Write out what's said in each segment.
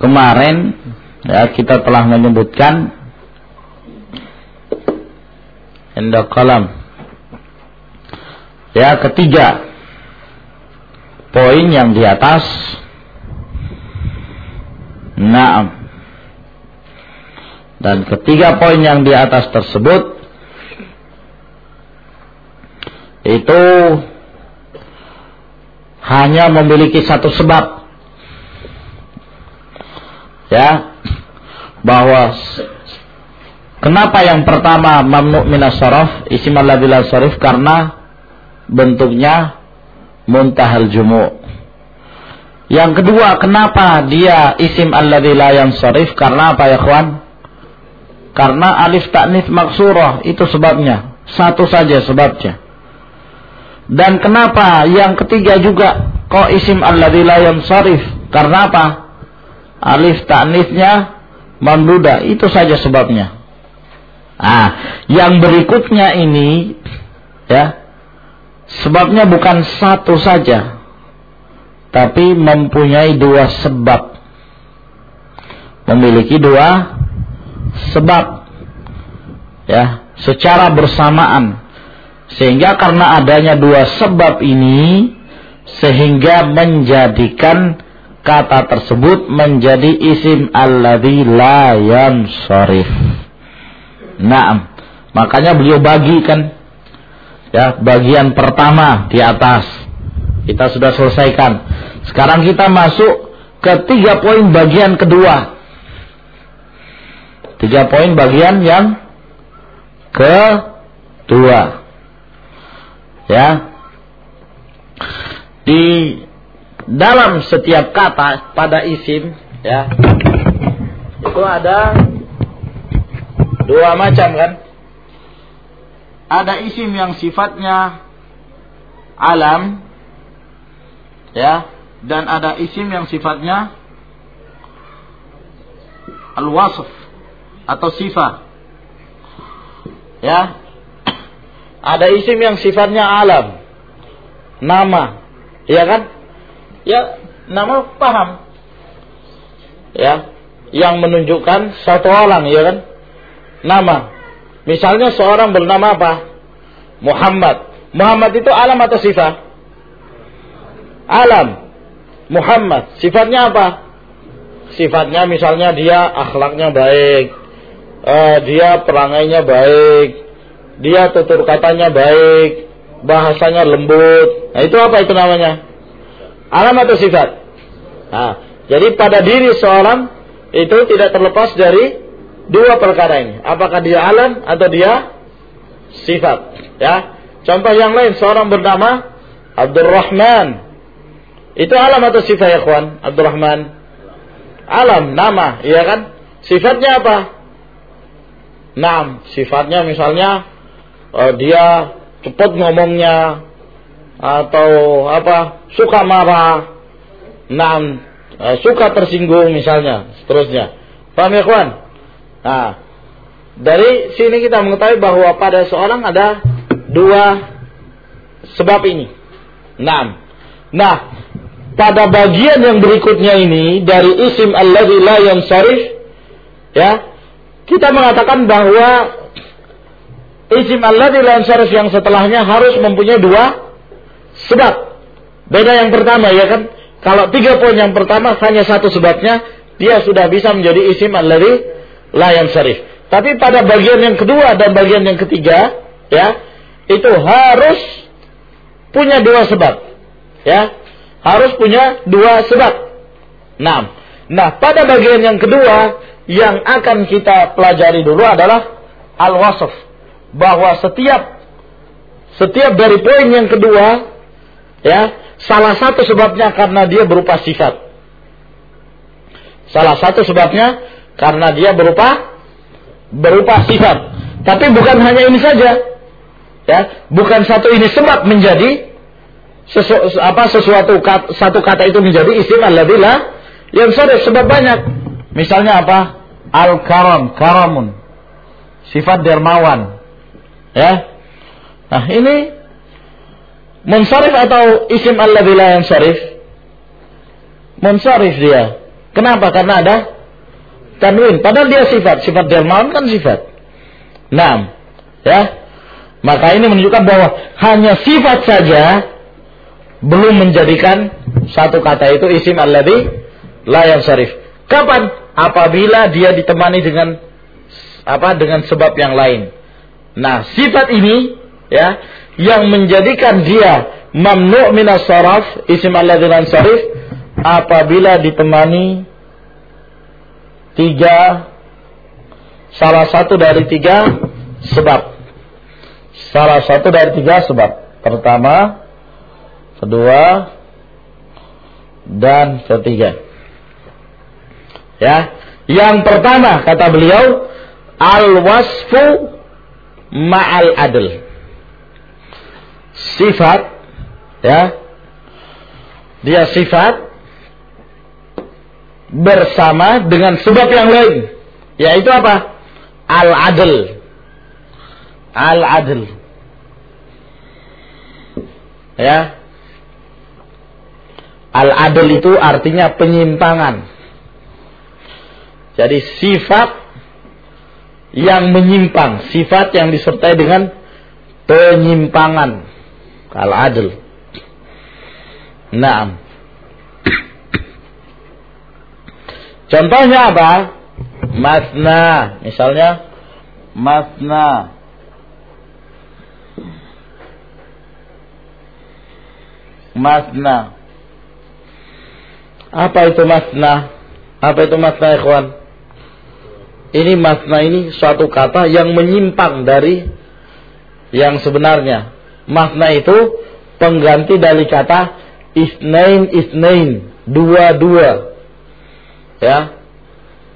kemarin ya kita telah menyebutkan indah kalam ya ketiga poin yang di atas. Naam. Dan ketiga poin yang di atas tersebut itu hanya memiliki satu sebab ya. Bahwa kenapa yang pertama mamnu minas saraf isim alladzi sarif karena bentuknya muntahal jumu yang kedua kenapa dia isim alladzi la sarif? Karena apa ya kawan? Karena alif taknif maksurah itu sebabnya. Satu saja sebabnya. Dan kenapa yang ketiga juga kok isim alladzi la sarif? Karena apa alif taknisnya mamduda. Itu saja sebabnya. Ah yang berikutnya ini ya sebabnya bukan satu saja tapi mempunyai dua sebab. Memiliki dua sebab ya secara bersamaan. Sehingga karena adanya dua sebab ini sehingga menjadikan kata tersebut menjadi isim alladzi la yansharif. Naam. Makanya beliau bagikan ya bagian pertama di atas. Kita sudah selesaikan. Sekarang kita masuk ke tiga poin bagian kedua. Tiga poin bagian yang kedua. Ya. Di dalam setiap kata pada isim ya. Itu ada dua macam kan? Ada isim yang sifatnya alam ya dan ada isim yang sifatnya al-wasf atau sifat ya. Ada isim yang sifatnya alam nama ya kan ya nama paham. Ya yang menunjukkan satu orang ya kan? Nama. Misalnya seorang bernama apa? Muhammad. Muhammad itu alam atau sifat? Alam. Muhammad. Sifatnya apa? Sifatnya misalnya dia akhlaknya baik. Uh, dia perangainya baik. Dia tutur katanya baik. Bahasanya lembut. Nah itu apa itu namanya Alam atau sifat? Nah, jadi pada diri seorang itu tidak terlepas dari dua perkara ini. Apakah dia alam atau dia sifat? Ya. Contoh yang lain, seorang bernama Abdurrahman. Itu alam atau sifat ya kawan? Abdurrahman. Alam, nama, iya kan? Sifatnya apa? Nam, sifatnya misalnya uh, dia cepat ngomongnya, atau apa suka marah, nam uh, suka tersinggung misalnya, seterusnya. Paham ya kawan? Nah, dari sini kita mengetahui bahwa pada seorang ada dua sebab ini. Nam. Nah, pada bagian yang berikutnya ini dari isim allazi la yansarif ya, kita mengatakan bahwa isim allazi la yansarif yang setelahnya harus mempunyai dua sebab. Beda yang pertama ya kan. Kalau tiga poin yang pertama hanya satu sebabnya, dia sudah bisa menjadi isim alladhi layan syarif. Tapi pada bagian yang kedua dan bagian yang ketiga, ya, itu harus punya dua sebab. Ya, harus punya dua sebab. Nah, nah pada bagian yang kedua yang akan kita pelajari dulu adalah al-wasf. Bahwa setiap setiap dari poin yang kedua Ya, salah satu sebabnya karena dia berupa sifat. Salah satu sebabnya karena dia berupa berupa sifat. Tapi bukan hanya ini saja. Ya, bukan satu ini sebab menjadi sesu, apa sesuatu kat, satu kata itu menjadi isim alladzila yang sore sebab banyak. Misalnya apa? Al-karam, karamun. Sifat dermawan. Ya. Nah, ini Munsarif atau isim alladzi la yansarif? Munsarif dia. Kenapa? Karena ada tanwin. Padahal dia sifat. Sifat dermawan kan sifat. Nah, ya. Maka ini menunjukkan bahwa hanya sifat saja belum menjadikan satu kata itu isim alladhi la yansarif. Kapan? Apabila dia ditemani dengan apa? Dengan sebab yang lain. Nah, sifat ini ya yang menjadikan dia mamnu' minas saraf isim alladhi la yansarif apabila ditemani tiga salah satu dari tiga sebab. Salah satu dari tiga sebab. Pertama, kedua, dan ketiga. Ya, yang pertama kata beliau al-wasfu ma'al adl. Sifat ya. Dia sifat bersama dengan sebab yang lain yaitu apa? Al adl al adl ya. Al adl itu artinya penyimpangan. Jadi sifat yang menyimpang sifat yang disertai dengan penyimpangan adl Naam Contohnya apa? Masna, misalnya masna. Masna. Apa itu masna? Apa itu masna, ikhwan? Ini masna ini suatu kata yang menyimpang dari yang sebenarnya. Masna itu pengganti dari kata isnain isnain, dua-dua ya.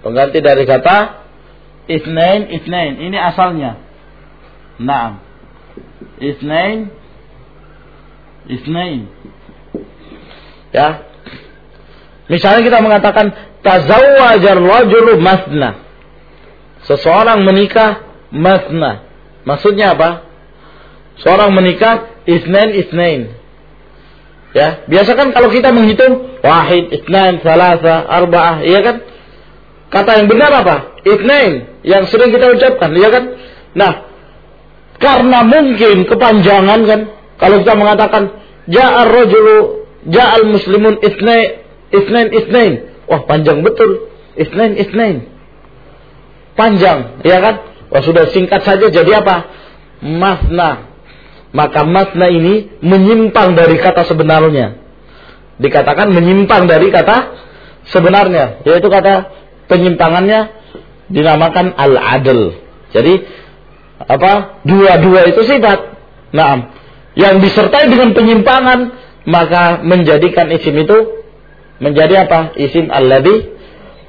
Pengganti dari kata isnain isnain. Ini asalnya. Naam. Isnain isnain. Ya. Misalnya kita mengatakan tazawwajar rajulu masna. Seseorang menikah masna. Maksudnya apa seorang menikah isnain isnain Ya, biasa kan kalau kita menghitung wahid, itnain, salasa, arba'ah, iya kan? Kata yang benar apa? Itnain, yang sering kita ucapkan, iya kan? Nah, karena mungkin kepanjangan kan, kalau kita mengatakan ja'ar rajulu, ja'al muslimun itnain, itnain, itnain. Wah, panjang betul. Itnain, itnain. Panjang, iya kan? Wah, sudah singkat saja jadi apa? Masna, maka makna ini menyimpang dari kata sebenarnya. Dikatakan menyimpang dari kata sebenarnya, yaitu kata penyimpangannya dinamakan al-adl. Jadi apa? Dua-dua itu sifat. Nah, yang disertai dengan penyimpangan maka menjadikan isim itu menjadi apa? Isim alladhi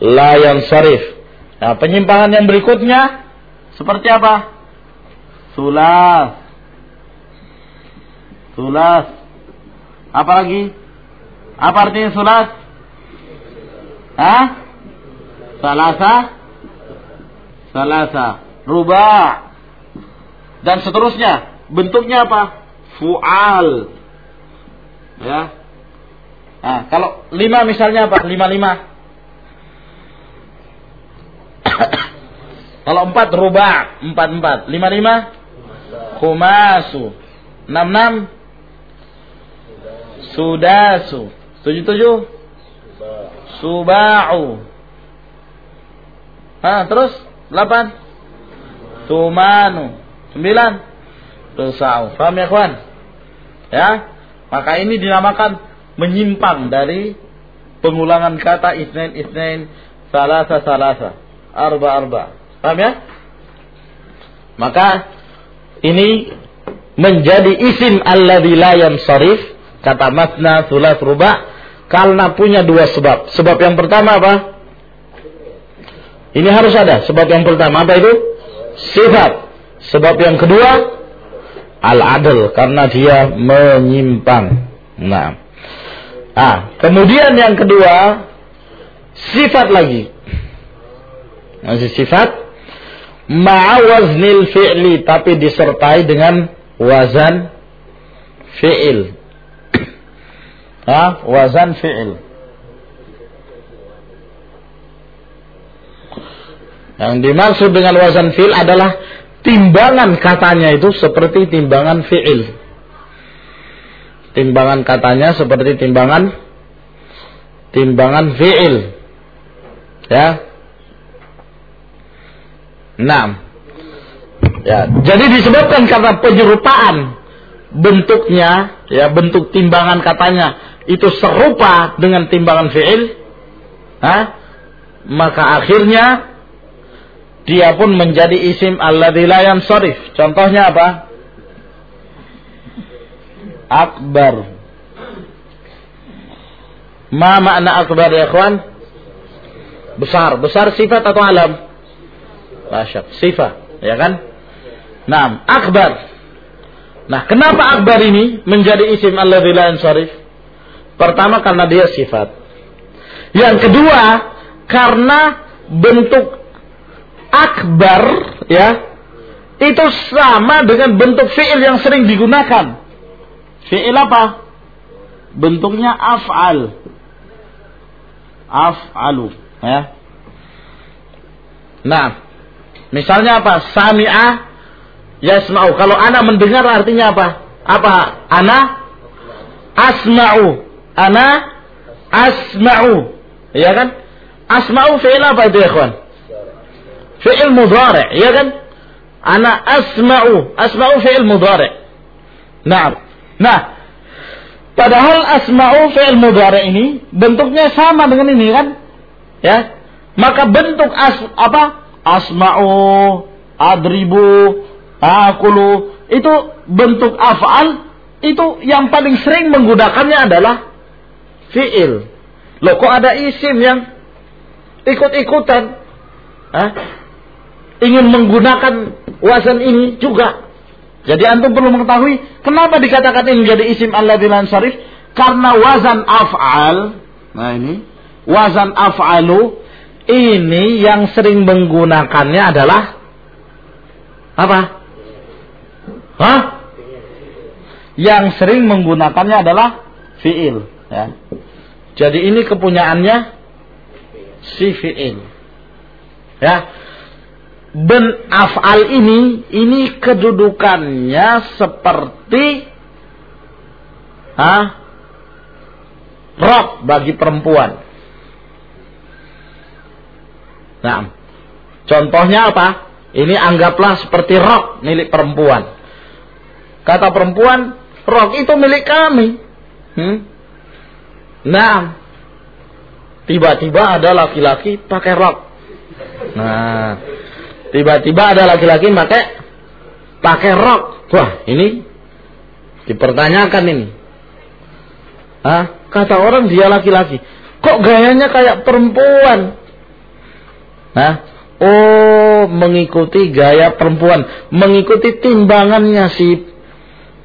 la yansarif. Nah, penyimpangan yang berikutnya seperti apa? Sulas Sulas. Apa lagi? Apa artinya sulas? Hah? Salasa? Salasa. Ruba. Dan seterusnya. Bentuknya apa? Fu'al. Ya. Nah, kalau lima misalnya apa? Lima lima. kalau empat ruba, empat empat. Lima lima. Kumasu. Enam enam. Sudasu. Tujuh tujuh. Suba'u. Ah, terus delapan. Tumanu. Sembilan. Tusa'u. Paham ya kawan? Ya. Maka ini dinamakan menyimpang dari pengulangan kata isnain isnain salasa salasa arba arba. Paham ya? Maka ini menjadi isim alladzi la yansarif Kata matna, sulas, rubah. Karena punya dua sebab. Sebab yang pertama apa? Ini harus ada. Sebab yang pertama apa itu? Sifat. Sebab yang kedua al-adl karena dia menyimpang. Nah. Ah, kemudian yang kedua sifat lagi. Masih sifat ma'awaznil fi'li tapi disertai dengan wazan fi'il. Ha? Wazan fi'il. Yang dimaksud dengan wazan fi'il adalah timbangan katanya itu seperti timbangan fi'il. Timbangan katanya seperti timbangan timbangan fi'il. Ya. Nah. Ya, jadi disebutkan karena penyerupaan bentuknya, ya bentuk timbangan katanya itu serupa dengan timbangan fi'il, maka akhirnya dia pun menjadi isim alladzi la yansarif. Contohnya apa? Akbar. Ma makna akbar ya kawan? Besar. Besar sifat atau alam? Masya Sifat. Ya kan? Nah, akbar. Nah, kenapa akbar ini menjadi isim alladzi la yansarif? Pertama karena dia sifat. Yang kedua, karena bentuk akbar ya itu sama dengan bentuk fi'il yang sering digunakan. Fi'il apa? Bentuknya af'al. Af'alu, ya. Nah, misalnya apa? Sami'a yasma'u. Kalau ana mendengar artinya apa? Apa? Ana asma'u. Ana asma'u. Ya kan? Asma'u fi'il apa itu ya, kawan? fi'il mudhari' ya kan? Ana asma'u. Asma'u fi'il mudhari' nah nah padahal asma'u fi'il mudhari' ini bentuknya sama dengan ini kan? Ya? Maka bentuk as apa? Asma'u adribu akulu. Itu bentuk af'al itu yang paling sering menggunakannya adalah fi'il. Loh kok ada isim yang ikut-ikutan? Hah? ingin menggunakan wazan ini juga. Jadi antum perlu mengetahui kenapa dikatakan ini menjadi isim Allah bilan syarif karena wazan af'al. Nah ini wazan af'alu ini yang sering menggunakannya adalah apa? Hah? Yang sering menggunakannya adalah fiil, ya. Jadi ini kepunyaannya si fiil. Ya, ben af'al ini ini kedudukannya seperti ah rok bagi perempuan. Nah, contohnya apa? Ini anggaplah seperti rok milik perempuan. Kata perempuan, rok itu milik kami. Hmm? Nah, tiba-tiba ada laki-laki pakai rok. Nah, Tiba-tiba ada laki-laki pakai pakai rok. Wah, ini dipertanyakan ini. Hah? Kata orang dia laki-laki. Kok gayanya kayak perempuan? Hah? Oh, mengikuti gaya perempuan, mengikuti timbangannya si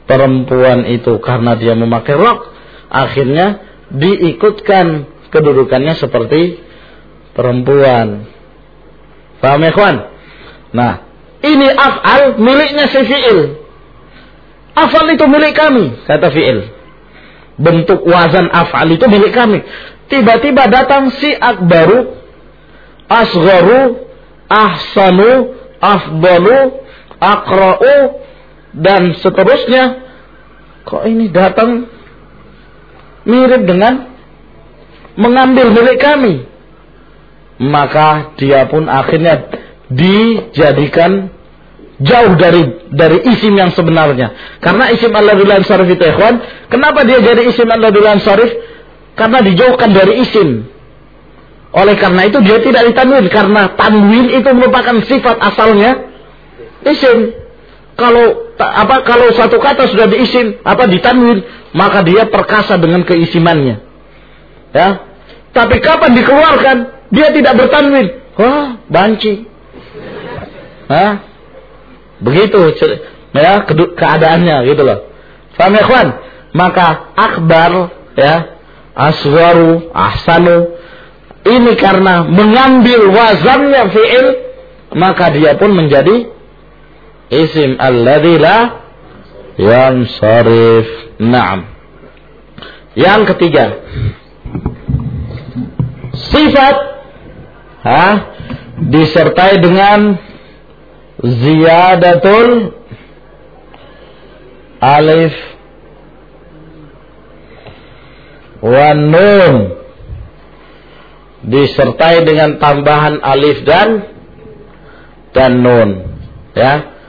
perempuan itu karena dia memakai rok, akhirnya diikutkan kedudukannya seperti perempuan. Paham ya? Nah, ini af'al miliknya si fi'il. Af'al itu milik kami, kata fi'il. Bentuk wazan af'al itu milik kami. Tiba-tiba datang si akbaru, asgharu, ahsanu, afdalu, akra'u, dan seterusnya. Kok ini datang mirip dengan mengambil milik kami? Maka dia pun akhirnya dijadikan jauh dari dari isim yang sebenarnya. Karena isim Allah bilan sarif itu ikhwan, kenapa dia jadi isim Allah bilan sarif? Karena dijauhkan dari isim. Oleh karena itu dia tidak ditanwin karena tanwin itu merupakan sifat asalnya isim. Kalau apa kalau satu kata sudah diisim apa ditanwin maka dia perkasa dengan keisimannya. Ya. Tapi kapan dikeluarkan dia tidak bertanwin. Wah, banci. Hah? Begitu ya keadaannya gitu loh. Faham ya kawan? Maka akbar ya aswaru ahsanu ini karena mengambil wazannya fi'il maka dia pun menjadi isim alladzi la yansarif. Naam. Yang ketiga sifat ha disertai dengan ziyadatul alif wa nun disertai dengan tambahan alif dan dan nun ya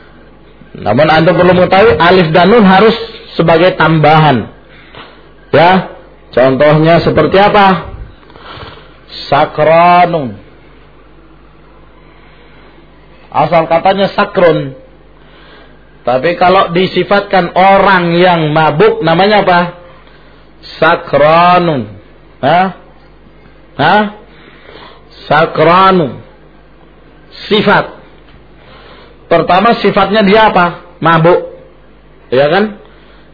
namun anda perlu mengetahui alif dan nun harus sebagai tambahan ya contohnya seperti apa sakranun asal katanya sakrun tapi kalau disifatkan orang yang mabuk namanya apa sakranun Hah? Hah? Sakranu. Sifat. Pertama sifatnya dia apa? Mabuk. Ya kan?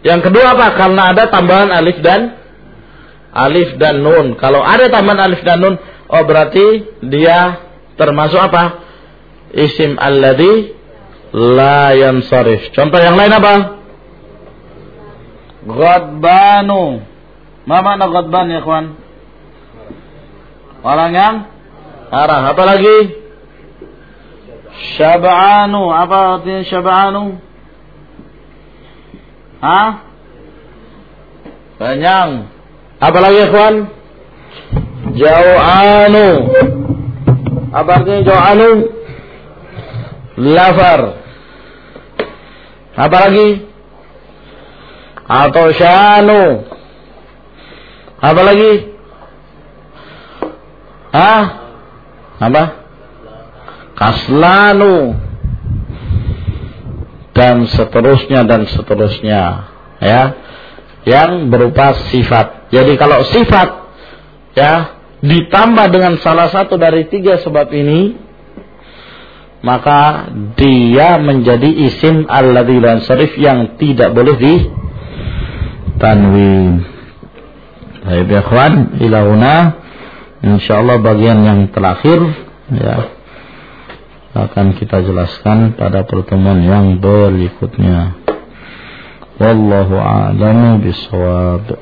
Yang kedua apa? Karena ada tambahan alif dan alif dan nun. Kalau ada tambahan alif dan nun, oh berarti dia termasuk apa? Isim alladhi la yansarif. Contoh yang lain apa? Ghadbanu. Ma makna ghadban ya kawan? Orang yang marah. Apa lagi? Syab'anu. Apa artinya syab'anu? Hah? Kenyang. Apa lagi ikhwan? Jau'anu. Apa artinya jau'anu? Lafar. Apa lagi? Atau syanu. Apa lagi? Ah, apa? Kaslanu dan seterusnya dan seterusnya. Ya. Yang berupa sifat. Jadi kalau sifat ya ditambah dengan salah satu dari tiga sebab ini maka dia menjadi isim alladzi dan sarif yang tidak boleh di tanwin. Baik ya kawan, insyaallah bagian yang terakhir ya akan kita jelaskan pada pertemuan yang berikutnya. Wallahu a'lamu bisawab